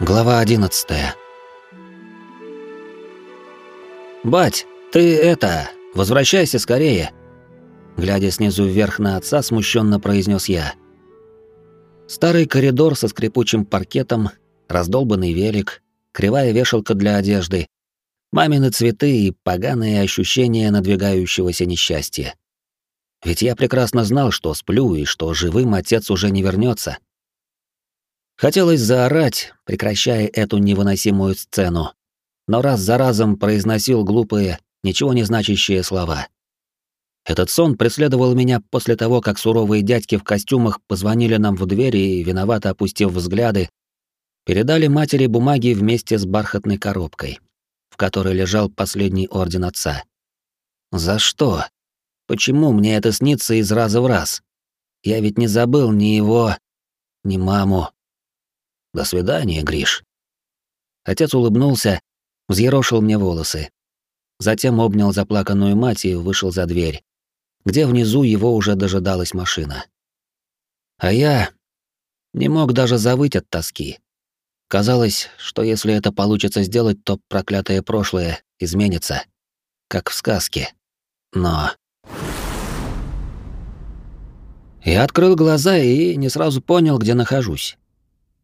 Глава 11. Бать, ты это, возвращайся скорее, глядя снизу вверх на отца, смущенно произнес я. Старый коридор со скрипучим паркетом, раздолбанный велик, кривая вешалка для одежды, мамины цветы и поганые ощущения надвигающегося несчастья. Ведь я прекрасно знал, что сплю и что живым отец уже не вернется. Хотелось заорать, прекращая эту невыносимую сцену, но раз за разом произносил глупые, ничего не значащие слова. Этот сон преследовал меня после того, как суровые дядьки в костюмах позвонили нам в дверь и, виновато опустив взгляды, передали матери бумаги вместе с бархатной коробкой, в которой лежал последний орден отца. За что? Почему мне это снится из раза в раз? Я ведь не забыл ни его, ни маму, до свидания, Гриш. Отец улыбнулся, взъерошил мне волосы. Затем обнял заплаканную мать и вышел за дверь, где внизу его уже дожидалась машина. А я не мог даже завыть от тоски. Казалось, что если это получится сделать, то проклятое прошлое изменится, как в сказке. Но... Я открыл глаза и не сразу понял, где нахожусь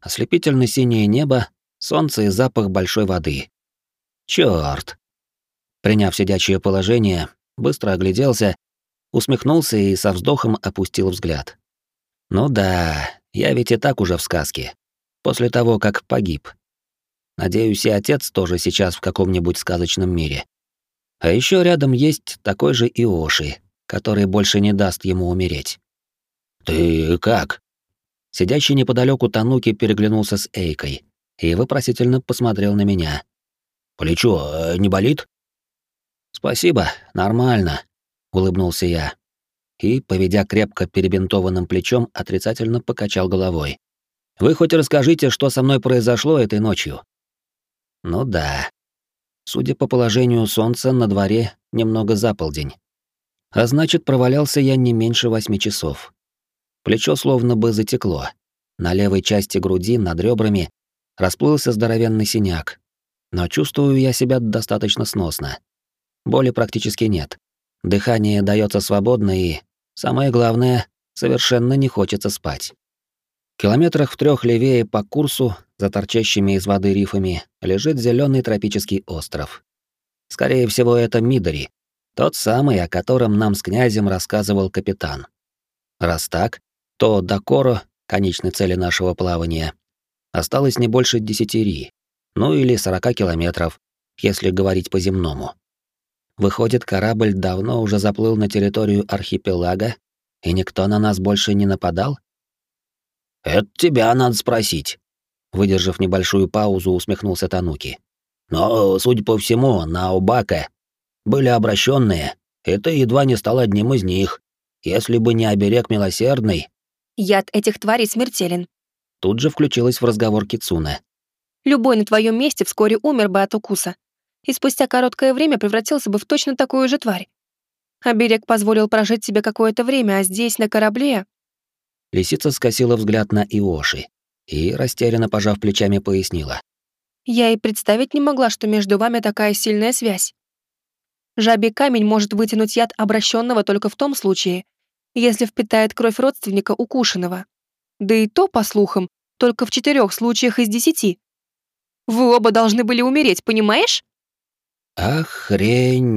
ослепительно синее небо, солнце и запах большой воды. Чёрт! Приняв сидячее положение, быстро огляделся, усмехнулся и со вздохом опустил взгляд. Ну да, я ведь и так уже в сказке. После того, как погиб. Надеюсь, и отец тоже сейчас в каком-нибудь сказочном мире. А еще рядом есть такой же Иоши, который больше не даст ему умереть. «Ты как?» Сидящий неподалеку Тануки переглянулся с Эйкой и вопросительно посмотрел на меня. «Плечо э, не болит?» «Спасибо, нормально», — улыбнулся я. И, поведя крепко перебинтованным плечом, отрицательно покачал головой. «Вы хоть расскажите, что со мной произошло этой ночью?» «Ну да. Судя по положению солнца, на дворе немного за полдень. А значит, провалялся я не меньше восьми часов. Плечо словно бы затекло. На левой части груди, над ребрами, расплылся здоровенный синяк. Но чувствую я себя достаточно сносно. Боли практически нет. Дыхание дается свободно и, самое главное, совершенно не хочется спать. Километрах в трех левее по курсу, за торчащими из воды рифами, лежит зеленый тропический остров. Скорее всего, это Мидори, тот самый, о котором нам с князем рассказывал капитан. Раз так, то до Коро, конечной цели нашего плавания, осталось не больше десяти ри, ну или сорока километров, если говорить по-земному. Выходит, корабль давно уже заплыл на территорию архипелага, и никто на нас больше не нападал? «Это тебя надо спросить», — выдержав небольшую паузу, усмехнулся Тануки. «Но, судя по всему, на Убака были обращенные, и ты едва не стал одним из них. Если бы не оберег милосердный, Яд этих тварей смертелен. Тут же включилась в разговор Кицуна. Любой на твоем месте вскоре умер бы от укуса. И спустя короткое время превратился бы в точно такую же тварь. Оберег позволил прожить себе какое-то время, а здесь, на корабле... Лисица скосила взгляд на Иоши и, растерянно пожав плечами, пояснила. Я и представить не могла, что между вами такая сильная связь. Жабий камень может вытянуть яд обращенного только в том случае, если впитает кровь родственника укушенного. Да и то, по слухам, только в четырех случаях из десяти. Вы оба должны были умереть, понимаешь? Охренеть.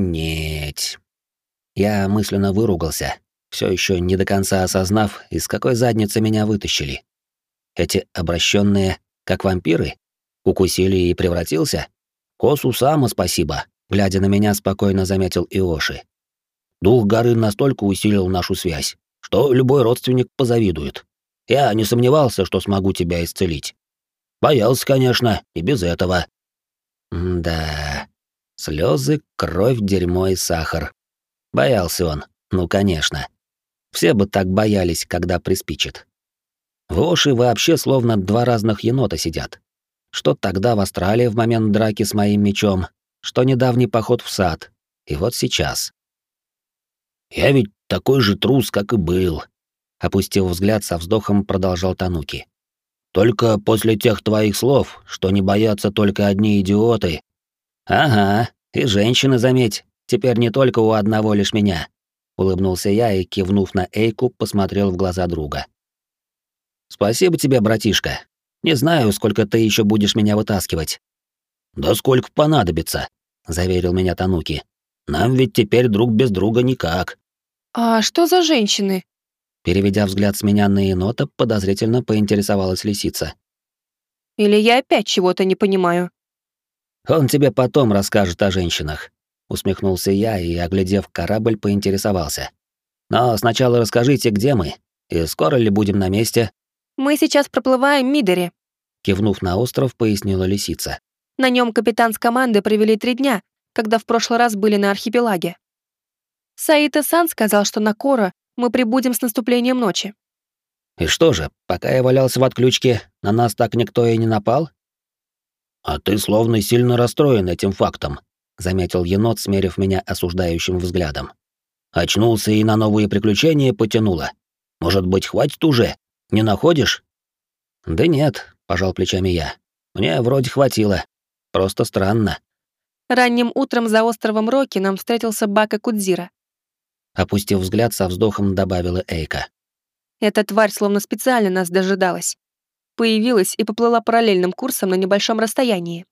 Я мысленно выругался, все еще не до конца осознав, из какой задницы меня вытащили. Эти обращенные, как вампиры, укусили и превратился? Косу сама спасибо, глядя на меня, спокойно заметил Иоши. Дух горы настолько усилил нашу связь, что любой родственник позавидует. Я не сомневался, что смогу тебя исцелить. Боялся, конечно, и без этого. Да, слезы, кровь, дерьмо и сахар. Боялся он, ну, конечно. Все бы так боялись, когда приспичит. В Оши вообще словно два разных енота сидят. Что тогда в Австралии в момент драки с моим мечом, что недавний поход в сад, и вот сейчас. Я ведь такой же трус, как и был. Опустив взгляд, со вздохом продолжал Тануки. Только после тех твоих слов, что не боятся только одни идиоты. Ага, и женщины, заметь, теперь не только у одного лишь меня. Улыбнулся я и, кивнув на Эйку, посмотрел в глаза друга. Спасибо тебе, братишка. Не знаю, сколько ты еще будешь меня вытаскивать. Да сколько понадобится, заверил меня Тануки. Нам ведь теперь друг без друга никак. А что за женщины? Переведя взгляд с меня на енота, подозрительно поинтересовалась лисица. Или я опять чего-то не понимаю? Он тебе потом расскажет о женщинах, усмехнулся я и, оглядев корабль, поинтересовался. Но сначала расскажите, где мы и скоро ли будем на месте? Мы сейчас проплываем Мидери, кивнув на остров, пояснила лисица. На нем капитан с команды провели три дня, когда в прошлый раз были на архипелаге. Саита Сан сказал, что на Кора мы прибудем с наступлением ночи. И что же, пока я валялся в отключке, на нас так никто и не напал? А ты словно сильно расстроен этим фактом, заметил енот, смерив меня осуждающим взглядом. Очнулся и на новые приключения потянуло. Может быть, хватит уже? Не находишь? Да нет, пожал плечами я. Мне вроде хватило. Просто странно. Ранним утром за островом Роки нам встретился Бака Кудзира. Опустив взгляд, со вздохом добавила Эйка. Эта тварь словно специально нас дожидалась. Появилась и поплыла параллельным курсом на небольшом расстоянии.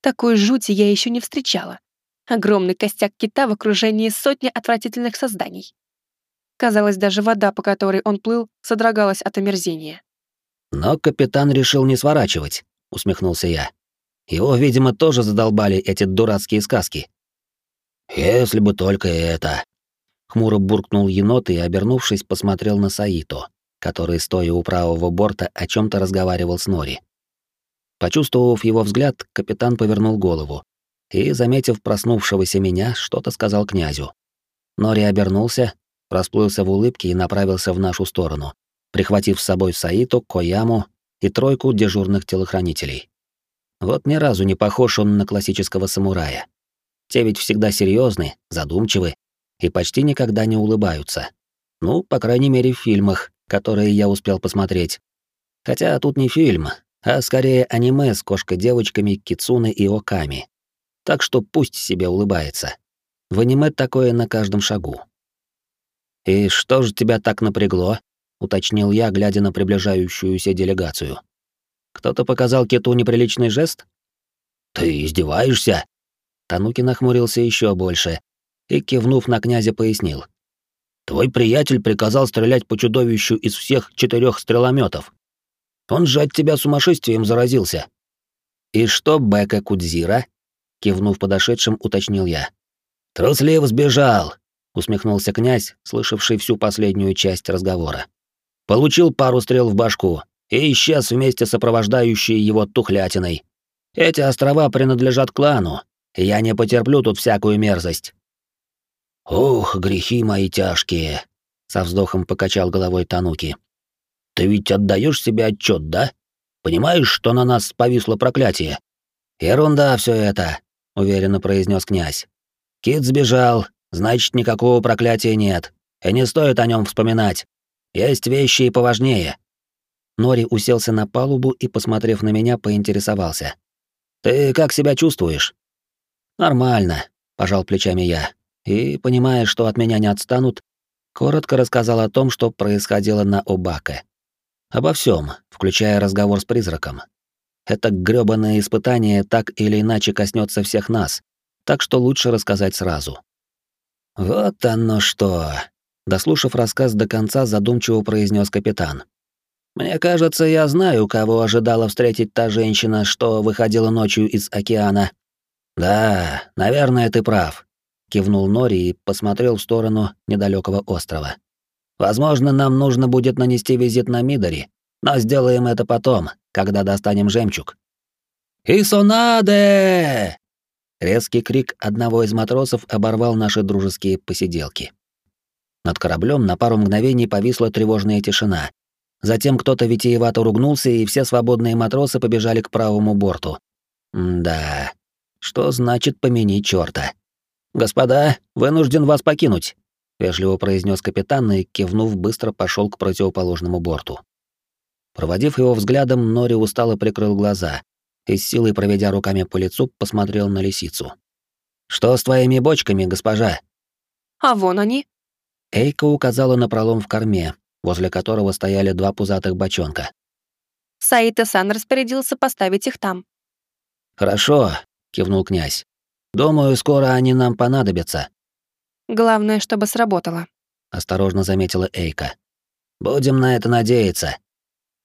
Такой жути я еще не встречала. Огромный костяк кита в окружении сотни отвратительных созданий. Казалось, даже вода, по которой он плыл, содрогалась от омерзения. «Но капитан решил не сворачивать», — усмехнулся я. Его, видимо, тоже задолбали эти дурацкие сказки. Если бы только это. Хмуро буркнул енот и, обернувшись, посмотрел на Саито, который, стоя у правого борта, о чем то разговаривал с Нори. Почувствовав его взгляд, капитан повернул голову и, заметив проснувшегося меня, что-то сказал князю. Нори обернулся, расплылся в улыбке и направился в нашу сторону, прихватив с собой Саито, Кояму и тройку дежурных телохранителей. Вот ни разу не похож он на классического самурая. Те ведь всегда серьезны, задумчивы и почти никогда не улыбаются. Ну, по крайней мере, в фильмах, которые я успел посмотреть. Хотя тут не фильм, а скорее аниме с кошкой-девочками Кицуны и Оками. Так что пусть себе улыбается. В аниме такое на каждом шагу. «И что же тебя так напрягло?» — уточнил я, глядя на приближающуюся делегацию. Кто-то показал киту неприличный жест? Ты издеваешься? Тануки нахмурился еще больше и, кивнув на князя, пояснил. Твой приятель приказал стрелять по чудовищу из всех четырех стрелометов. Он же от тебя сумасшествием заразился. И что, Бека Кудзира? Кивнув подошедшим, уточнил я. Трусливо сбежал, усмехнулся князь, слышавший всю последнюю часть разговора. Получил пару стрел в башку, и исчез вместе с сопровождающей его тухлятиной. Эти острова принадлежат клану, и я не потерплю тут всякую мерзость. Ох, грехи мои тяжкие, со вздохом покачал головой Тануки. Ты ведь отдаешь себе отчет, да? Понимаешь, что на нас повисло проклятие? Ерунда все это, уверенно произнес князь. Кит сбежал, значит, никакого проклятия нет. И не стоит о нем вспоминать. Есть вещи и поважнее. Нори уселся на палубу и, посмотрев на меня, поинтересовался. «Ты как себя чувствуешь?» «Нормально», — пожал плечами я. И, понимая, что от меня не отстанут, коротко рассказал о том, что происходило на Обаке. Обо всем, включая разговор с призраком. Это грёбаное испытание так или иначе коснется всех нас, так что лучше рассказать сразу. «Вот оно что!» Дослушав рассказ до конца, задумчиво произнес капитан. Мне кажется, я знаю, кого ожидала встретить та женщина, что выходила ночью из океана. Да, наверное, ты прав, кивнул Нори и посмотрел в сторону недалекого острова. Возможно, нам нужно будет нанести визит на Мидори, но сделаем это потом, когда достанем жемчуг. «Исонаде!» Резкий крик одного из матросов оборвал наши дружеские посиделки. Над кораблем на пару мгновений повисла тревожная тишина, Затем кто-то витиевато ругнулся, и все свободные матросы побежали к правому борту. да, что значит помяни чёрта? «Господа, вынужден вас покинуть», — вежливо произнес капитан и, кивнув, быстро пошел к противоположному борту. Проводив его взглядом, Нори устало прикрыл глаза и с силой проведя руками по лицу, посмотрел на лисицу. «Что с твоими бочками, госпожа?» «А вон они». Эйка указала на пролом в корме, возле которого стояли два пузатых бочонка. Саита-сан распорядился поставить их там. «Хорошо», — кивнул князь. «Думаю, скоро они нам понадобятся». «Главное, чтобы сработало», — осторожно заметила Эйка. «Будем на это надеяться».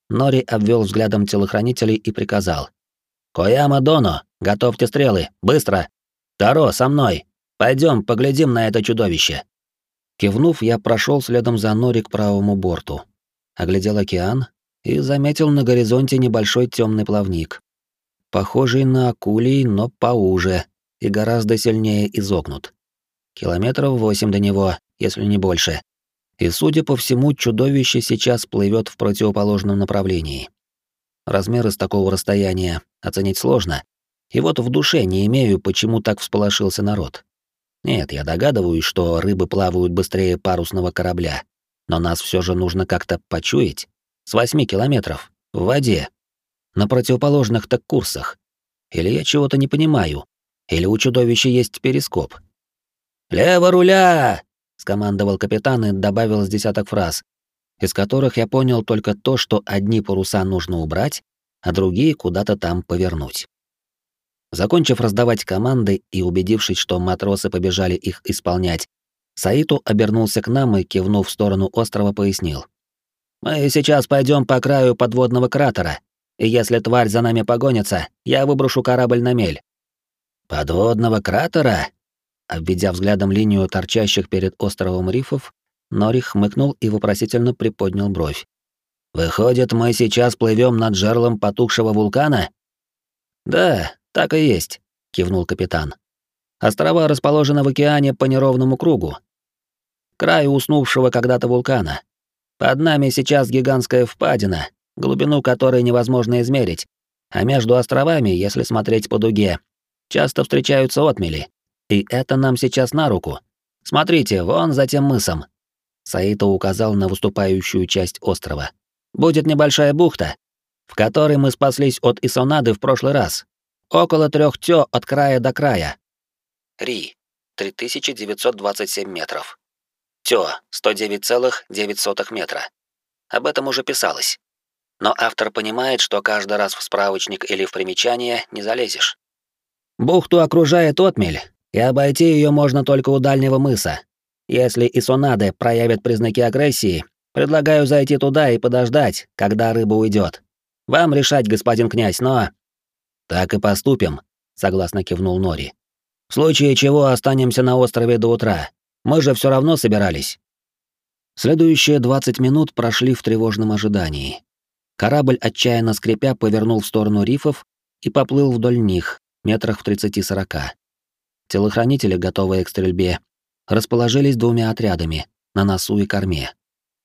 Нори обвел взглядом телохранителей и приказал. «Кояма Доно, готовьте стрелы, быстро! Таро, со мной! Пойдем, поглядим на это чудовище!» Кивнув, я прошел следом за Нори к правому борту. Оглядел океан и заметил на горизонте небольшой темный плавник. Похожий на акулий, но поуже и гораздо сильнее изогнут. Километров восемь до него, если не больше. И, судя по всему, чудовище сейчас плывет в противоположном направлении. Размеры с такого расстояния оценить сложно. И вот в душе не имею, почему так всполошился народ. Нет, я догадываюсь, что рыбы плавают быстрее парусного корабля, но нас все же нужно как-то почуять. С восьми километров, в воде, на противоположных так курсах. Или я чего-то не понимаю, или у чудовища есть перископ. «Лево руля!» — скомандовал капитан и добавил с десяток фраз, из которых я понял только то, что одни паруса нужно убрать, а другие куда-то там повернуть. Закончив раздавать команды и убедившись, что матросы побежали их исполнять, Саиту обернулся к нам и, кивнув в сторону острова, пояснил. «Мы сейчас пойдем по краю подводного кратера, и если тварь за нами погонится, я выброшу корабль на мель». «Подводного кратера?» Обведя взглядом линию торчащих перед островом рифов, Нори хмыкнул и вопросительно приподнял бровь. «Выходит, мы сейчас плывем над жерлом потухшего вулкана?» «Да, так и есть», — кивнул капитан. «Острова расположены в океане по неровному кругу. Краю уснувшего когда-то вулкана. Под нами сейчас гигантская впадина, глубину которой невозможно измерить, а между островами, если смотреть по дуге, часто встречаются отмели. И это нам сейчас на руку. Смотрите, вон за тем мысом. Саито указал на выступающую часть острова. «Будет небольшая бухта, в которой мы спаслись от Исонады в прошлый раз. Около трех тё от края до края». Ри. 3927 метров. Тё. 109,9 метра. Об этом уже писалось. Но автор понимает, что каждый раз в справочник или в примечание не залезешь. Бухту окружает отмель, и обойти ее можно только у дальнего мыса, если и сонады проявят признаки агрессии, предлагаю зайти туда и подождать, когда рыба уйдет. Вам решать, господин князь, но...» «Так и поступим», — согласно кивнул Нори. «В случае чего останемся на острове до утра. Мы же все равно собирались». Следующие 20 минут прошли в тревожном ожидании. Корабль, отчаянно скрипя, повернул в сторону рифов и поплыл вдоль них, метрах в 30-40. Телохранители, готовые к стрельбе, расположились двумя отрядами на носу и корме.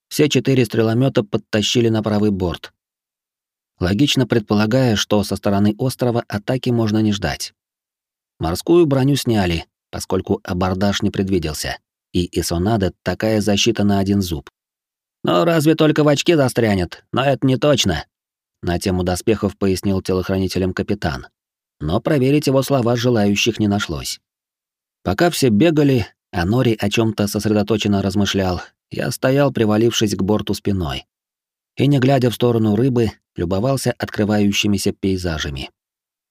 Все четыре стреломета подтащили на правый борт. Логично предполагая, что со стороны острова атаки можно не ждать. Морскую броню сняли, поскольку абордаж не предвиделся, и Исонада такая защита на один зуб. «Ну, разве только в очке застрянет, но это не точно», — на тему доспехов пояснил телохранителям капитан. Но проверить его слова желающих не нашлось. Пока все бегали, а Нори о чем то сосредоточенно размышлял, я стоял, привалившись к борту спиной. И, не глядя в сторону рыбы, любовался открывающимися пейзажами.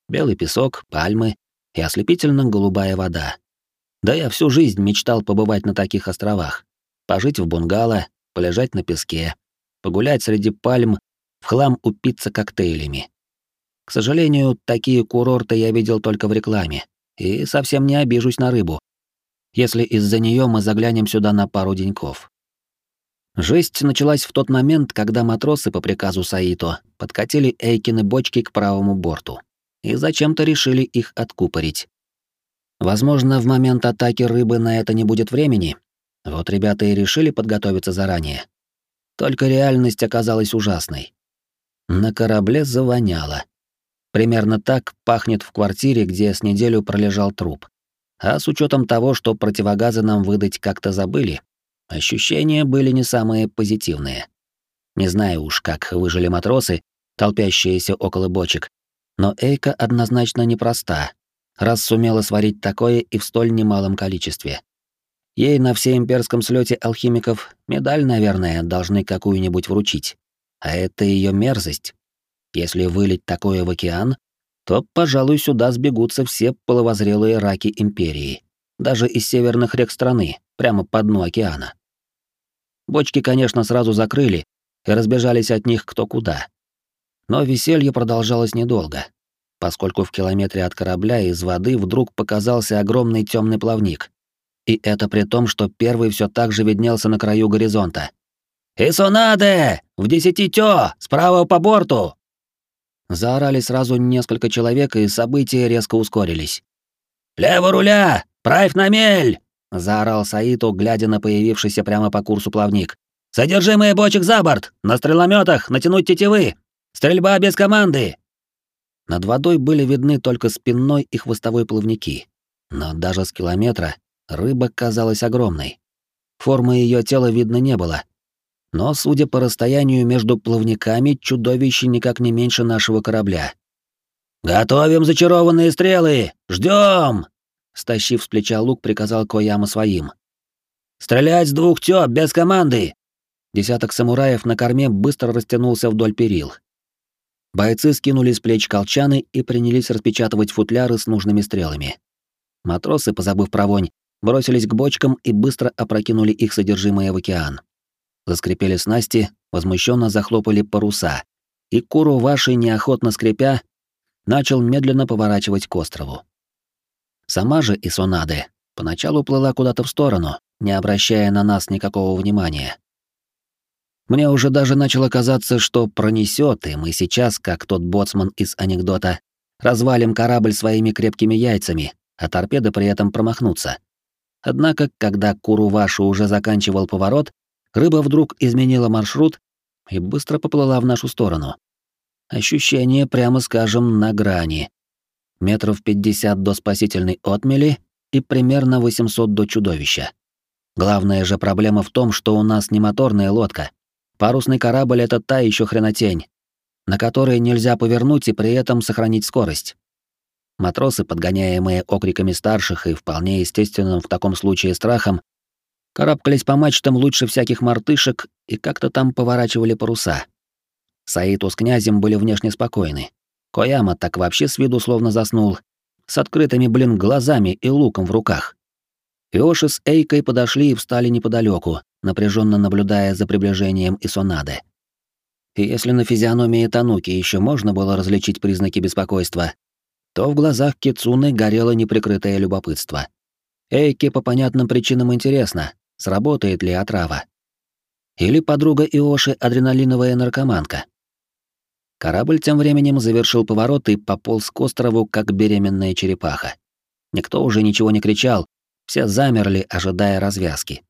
Белый песок, пальмы и ослепительно голубая вода. Да я всю жизнь мечтал побывать на таких островах, пожить в бунгало, полежать на песке, погулять среди пальм, в хлам упиться коктейлями. К сожалению, такие курорты я видел только в рекламе, и совсем не обижусь на рыбу, если из-за нее мы заглянем сюда на пару деньков. Жесть началась в тот момент, когда матросы по приказу Саито подкатили Эйкины бочки к правому борту и зачем-то решили их откупорить. Возможно, в момент атаки рыбы на это не будет времени. Вот ребята и решили подготовиться заранее. Только реальность оказалась ужасной. На корабле завоняло. Примерно так пахнет в квартире, где с неделю пролежал труп. А с учетом того, что противогазы нам выдать как-то забыли, ощущения были не самые позитивные. Не знаю уж, как выжили матросы, толпящиеся около бочек, но Эйка однозначно непроста, раз сумела сварить такое и в столь немалом количестве. Ей на всеимперском слете алхимиков медаль, наверное, должны какую-нибудь вручить. А это ее мерзость. Если вылить такое в океан, то, пожалуй, сюда сбегутся все половозрелые раки империи, даже из северных рек страны, прямо по дну океана. Бочки, конечно, сразу закрыли и разбежались от них кто куда. Но веселье продолжалось недолго, поскольку в километре от корабля из воды вдруг показался огромный темный плавник. И это при том, что первый все так же виднелся на краю горизонта. «Исонаде! В десяти тё! Справа по борту!» Заорали сразу несколько человек, и события резко ускорились. «Лево руля! Правь на мель!» — заорал Саиту, глядя на появившийся прямо по курсу плавник. «Содержимое бочек за борт! На стрелометах натянуть тетивы! Стрельба без команды!» Над водой были видны только спинной и хвостовой плавники. Но даже с километра рыба казалась огромной. Формы ее тела видно не было. Но, судя по расстоянию между плавниками, чудовище никак не меньше нашего корабля. «Готовим зачарованные стрелы! Ждем! Стащив с плеча лук, приказал Кояма своим. «Стрелять с двух тёп, без команды!» Десяток самураев на корме быстро растянулся вдоль перил. Бойцы скинули с плеч колчаны и принялись распечатывать футляры с нужными стрелами. Матросы, позабыв про вонь, бросились к бочкам и быстро опрокинули их содержимое в океан. Заскрипели снасти, возмущенно захлопали паруса, и Куру Ваши, неохотно скрипя, начал медленно поворачивать к острову. Сама же Исонаде поначалу плыла куда-то в сторону, не обращая на нас никакого внимания. Мне уже даже начало казаться, что пронесет, и мы сейчас, как тот боцман из анекдота, развалим корабль своими крепкими яйцами, а торпеды при этом промахнутся. Однако, когда Курувашу уже заканчивал поворот, рыба вдруг изменила маршрут и быстро поплыла в нашу сторону. Ощущение, прямо скажем, на грани. Метров 50 до спасительной отмели и примерно 800 до чудовища. Главная же проблема в том, что у нас не моторная лодка, Парусный корабль — это та еще хренотень, на которой нельзя повернуть и при этом сохранить скорость. Матросы, подгоняемые окриками старших и вполне естественным в таком случае страхом, карабкались по мачтам лучше всяких мартышек и как-то там поворачивали паруса. Саиту с князем были внешне спокойны. Кояма так вообще с виду словно заснул, с открытыми, блин, глазами и луком в руках. Иоши с Эйкой подошли и встали неподалеку, напряженно наблюдая за приближением Исонады. И если на физиономии Тануки еще можно было различить признаки беспокойства, то в глазах Кицуны горело неприкрытое любопытство. Эйке по понятным причинам интересно, сработает ли отрава. Или подруга Иоши адреналиновая наркоманка. Корабль тем временем завершил поворот и пополз к острову, как беременная черепаха. Никто уже ничего не кричал, все замерли, ожидая развязки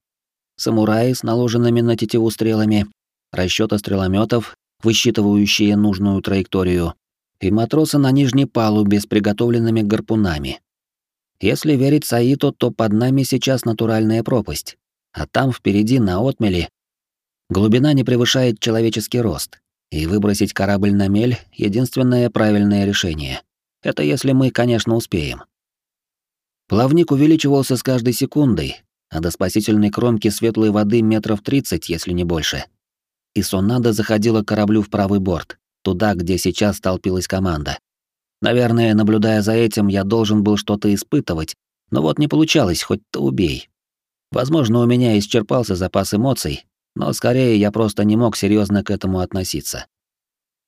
самураи с наложенными на тетиву стрелами, расчёты стрелометов, высчитывающие нужную траекторию, и матросы на нижней палубе с приготовленными гарпунами. Если верить Саиту, то под нами сейчас натуральная пропасть, а там впереди на отмели глубина не превышает человеческий рост, и выбросить корабль на мель — единственное правильное решение. Это если мы, конечно, успеем. Плавник увеличивался с каждой секундой, а до спасительной кромки светлой воды метров тридцать, если не больше. И Сонада заходила кораблю в правый борт, туда, где сейчас столпилась команда. Наверное, наблюдая за этим, я должен был что-то испытывать, но вот не получалось, хоть ты убей. Возможно, у меня исчерпался запас эмоций, но скорее я просто не мог серьезно к этому относиться.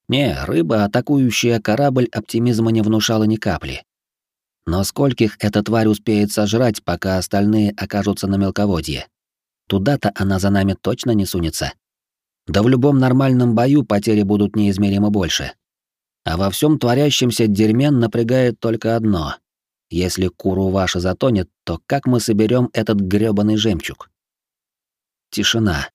Не, рыба, атакующая корабль, оптимизма не внушала ни капли. Но скольких эта тварь успеет сожрать, пока остальные окажутся на мелководье? Туда-то она за нами точно не сунется. Да в любом нормальном бою потери будут неизмеримо больше. А во всем творящемся дерьме напрягает только одно. Если куру ваша затонет, то как мы соберем этот грёбаный жемчуг? Тишина.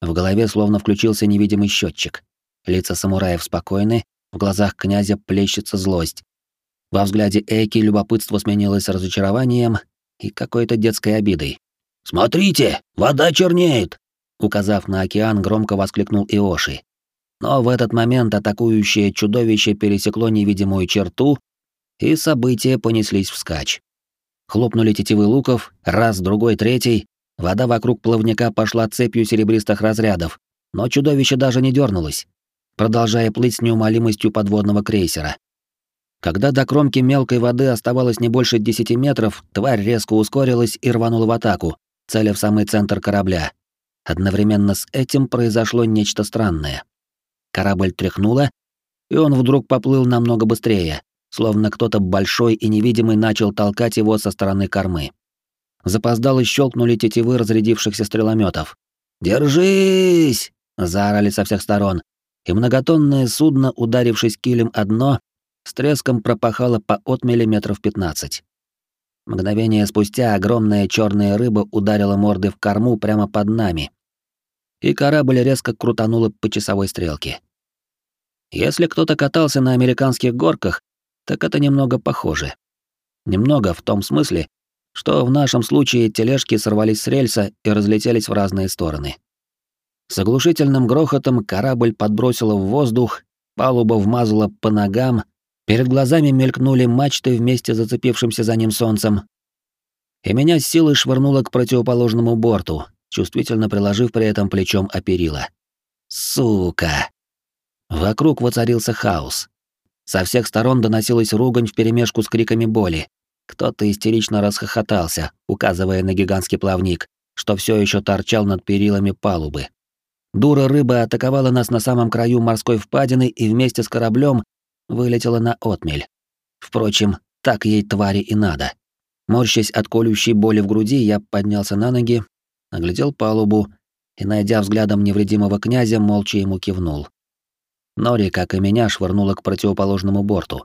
В голове словно включился невидимый счетчик. Лица самураев спокойны, в глазах князя плещется злость, во взгляде Эки любопытство сменилось разочарованием и какой-то детской обидой. «Смотрите, вода чернеет!» указав на океан, громко воскликнул Иоши. Но в этот момент атакующее чудовище пересекло невидимую черту, и события понеслись вскачь. Хлопнули тетивы луков, раз, другой, третий. Вода вокруг плавника пошла цепью серебристых разрядов, но чудовище даже не дернулось, продолжая плыть с неумолимостью подводного крейсера. Когда до кромки мелкой воды оставалось не больше десяти метров, тварь резко ускорилась и рванула в атаку, целя в самый центр корабля. Одновременно с этим произошло нечто странное. Корабль тряхнуло, и он вдруг поплыл намного быстрее, словно кто-то большой и невидимый начал толкать его со стороны кормы. Запоздало щелкнули тетивы разрядившихся стрелометов. «Держись!» — заорали со всех сторон, и многотонное судно, ударившись килем одно, с треском пропахало по отмели метров пятнадцать. Мгновение спустя огромная черная рыба ударила мордой в корму прямо под нами, и корабль резко крутануло по часовой стрелке. Если кто-то катался на американских горках, так это немного похоже. Немного в том смысле, что в нашем случае тележки сорвались с рельса и разлетелись в разные стороны. С оглушительным грохотом корабль подбросило в воздух, палуба вмазала по ногам, перед глазами мелькнули мачты вместе с зацепившимся за ним солнцем, и меня с силой швырнуло к противоположному борту, чувствительно приложив при этом плечом о перила. Сука! Вокруг воцарился хаос. Со всех сторон доносилась ругань вперемешку с криками боли. Кто-то истерично расхохотался, указывая на гигантский плавник, что все еще торчал над перилами палубы. Дура рыба атаковала нас на самом краю морской впадины и вместе с кораблем вылетела на отмель. Впрочем, так ей твари и надо. Морщась от колющей боли в груди, я поднялся на ноги, оглядел палубу и, найдя взглядом невредимого князя, молча ему кивнул. Нори, как и меня, швырнула к противоположному борту.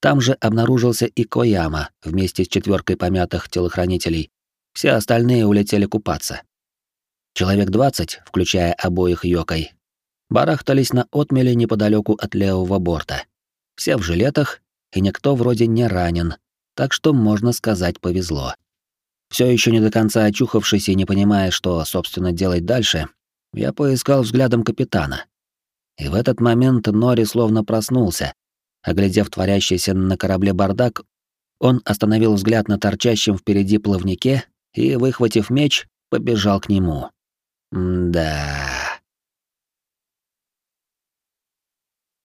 Там же обнаружился и Кояма вместе с четверкой помятых телохранителей. Все остальные улетели купаться. Человек двадцать, включая обоих Йокой, барахтались на отмеле неподалеку от левого борта. Все в жилетах, и никто вроде не ранен, так что, можно сказать, повезло. Все еще не до конца очухавшись и не понимая, что, собственно, делать дальше, я поискал взглядом капитана. И в этот момент Нори словно проснулся. Оглядев творящийся на корабле бардак, он остановил взгляд на торчащем впереди плавнике и, выхватив меч, побежал к нему. да.